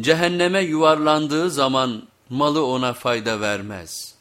Cehenneme yuvarlandığı zaman malı ona fayda vermez.''